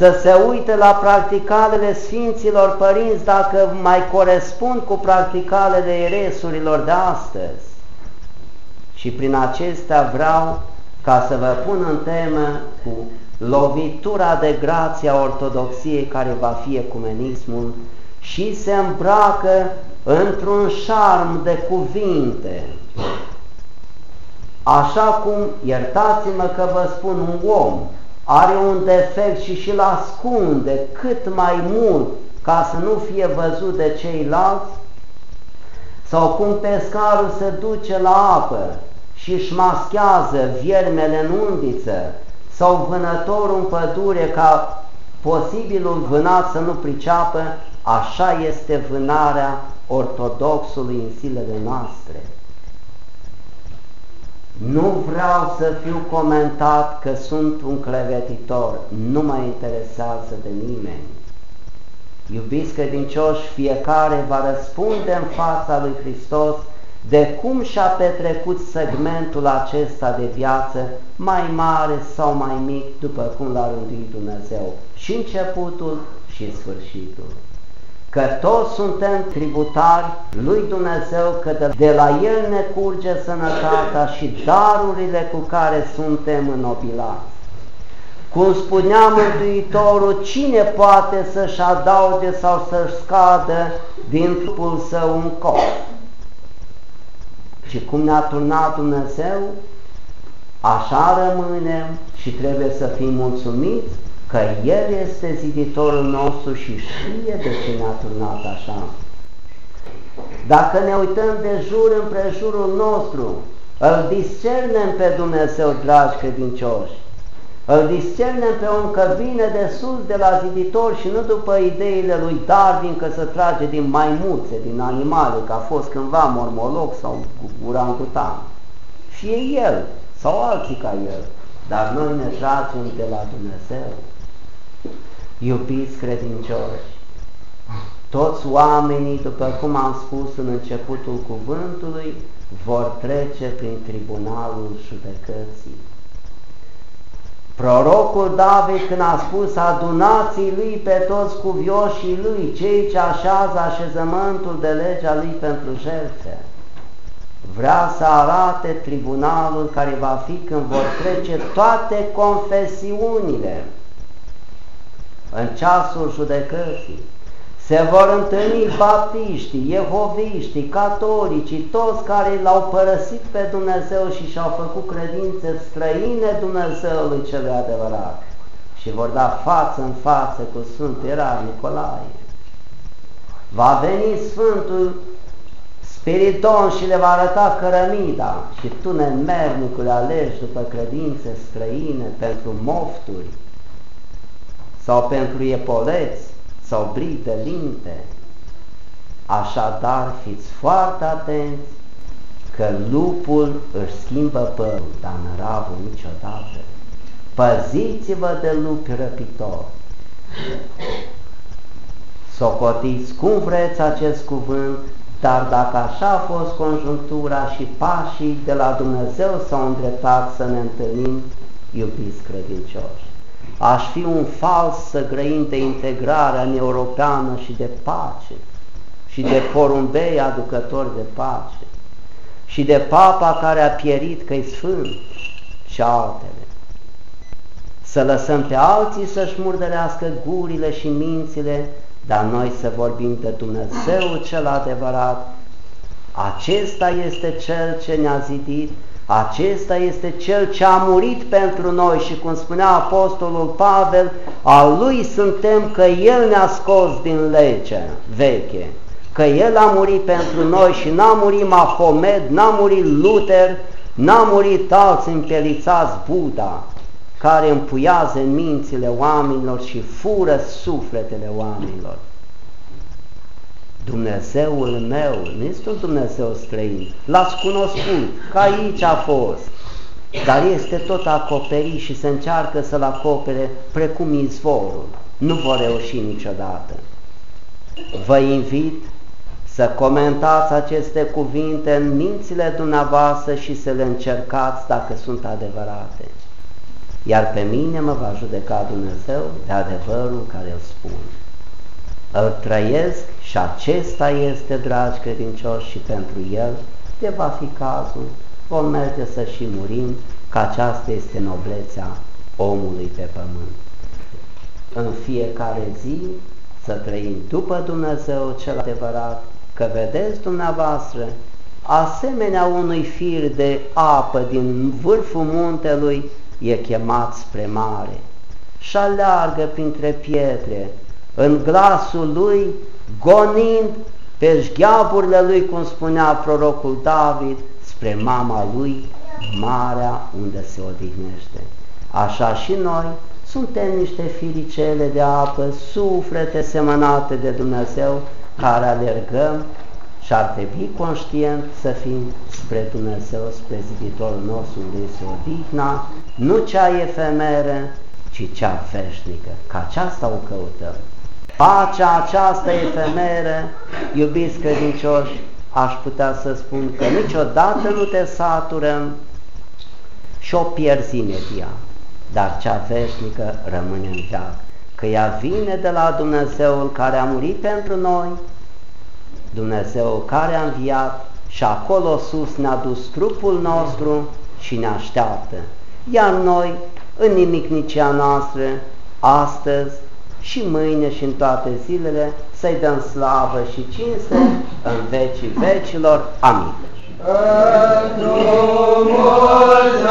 să se uite la practicalele Sfinților Părinți dacă mai corespund cu practicalele eresurilor de astăzi. Și prin acestea vreau ca să vă pun în temă cu lovitura de grație a ortodoxiei care va fi ecumenismul și se îmbracă într-un șarm de cuvinte. Așa cum, iertați-mă că vă spun, un om are un defect și și-l ascunde cât mai mult ca să nu fie văzut de ceilalți, sau cum pescarul se duce la apă și își maschează viermele în undiță, sau vânătorul în pădure ca posibilul vânat să nu priceapă, așa este vânarea ortodoxului în zilele noastre. Nu vreau să fiu comentat că sunt un clevetitor, nu mă interesează de nimeni. Iubiți credincioși, fiecare va răspunde în fața lui Hristos de cum și-a petrecut segmentul acesta de viață, mai mare sau mai mic, după cum l-a rânduit Dumnezeu, și începutul și sfârșitul că toți suntem tributari lui Dumnezeu, că de, de la El ne curge sănătatea și darurile cu care suntem înnobilați. Cum spunea Mântuitorul, cine poate să-și adauge sau să-și scadă din trupul său un corp? Și cum ne-a turnat Dumnezeu, așa rămânem și trebuie să fim mulțumiți că El este ziditorul nostru și știe de ce ne-a turnat așa. Dacă ne uităm de jur împrejurul nostru, îl discernem pe Dumnezeu, dragi credincioși, îl discernem pe om că vine de sus de la ziditor și nu după ideile lui Darwin că se trage din maimuțe, din animale, că a fost cândva mormolog sau urangutan. Și e el, sau alții ca el, dar noi ne tragem de la Dumnezeu. Iubiți credincioși, toți oamenii, după cum am spus în începutul cuvântului, vor trece prin tribunalul judecății. Prorocul David când a spus adunații lui pe toți cuvioșii lui, cei ce așează așezământul de legea lui pentru jertfe, vrea să arate tribunalul care va fi când vor trece toate confesiunile, în ceasul judecății, se vor întâlni baptiștii, jehoviștii, catolicii, toți care l-au părăsit pe Dumnezeu și și-au făcut credințe străine Dumnezeului cel adevărat și vor da față în față cu Sfântul era Nicolae. Va veni Sfântul Spiridon și le va arăta cărămida și tu, nemernicule, alegi după credințe străine pentru mofturi, sau pentru epoleți sau brite linte. Așadar, fiți foarte atenți că lupul își schimbă părul, dar năravul niciodată. Păziți-vă de lupi răpitor. Socotiți cum vreți acest cuvânt, dar dacă așa a fost conjunctura și pașii de la Dumnezeu s-au îndreptat să ne întâlnim, iubiți credincioși aș fi un fals să grăim de integrarea în europeană și de pace și de porumbei aducători de pace și de papa care a pierit că-i sfânt și altele. Să lăsăm pe alții să-și murdărească gurile și mințile, dar noi să vorbim de Dumnezeu cel adevărat. Acesta este Cel ce ne-a zidit acesta este Cel ce a murit pentru noi și cum spunea Apostolul Pavel, al Lui suntem că El ne-a scos din legea veche, că El a murit pentru noi și n-a murit Mahomed, n-a murit Luther, n-a murit alți împelițați Buddha, care împuiază în mințile oamenilor și fură sufletele oamenilor. Dumnezeul meu, nu este un Dumnezeu străin, l-ați cunoscut, că aici a fost, dar este tot acoperit și se încearcă să-l acopere precum izvorul. Nu vor reuși niciodată. Vă invit să comentați aceste cuvinte în mințile dumneavoastră și să le încercați dacă sunt adevărate. iar pe mine mă va judeca Dumnezeu de adevărul care îl spun. Îl trăiesc și acesta este, dragi credincioși, și pentru el de va fi cazul, vom merge să și murim, că aceasta este noblețea omului pe pământ. În fiecare zi să trăim după Dumnezeu cel adevărat, că vedeți dumneavoastră, asemenea unui fir de apă din vârful muntelui, e chemat spre mare și aleargă printre pietre, în glasul lui, gonind pe șgheaburile lui, cum spunea prorocul David, spre mama lui, marea unde se odihnește. Așa și noi suntem niște firicele de apă, suflete semănate de Dumnezeu, care alergăm și ar trebui conștient să fim spre Dumnezeu, spre ziditorul nostru unde este odihna, nu cea efemeră, ci cea veșnică, că aceasta o căutăm. Pacea aceasta efemeră, iubiți credincioși, aș putea să spun că niciodată nu te saturăm și o pierzi imediat, dar cea veșnică rămâne în veac, că ea vine de la Dumnezeul care a murit pentru noi, Dumnezeu care a înviat și acolo sus ne-a dus trupul nostru și ne așteaptă. Iar noi, în nimicnicia noastră, astăzi și mâine și în toate zilele, să-i dăm slavă și cinste în vecii vecilor. Amin. Pentru mulți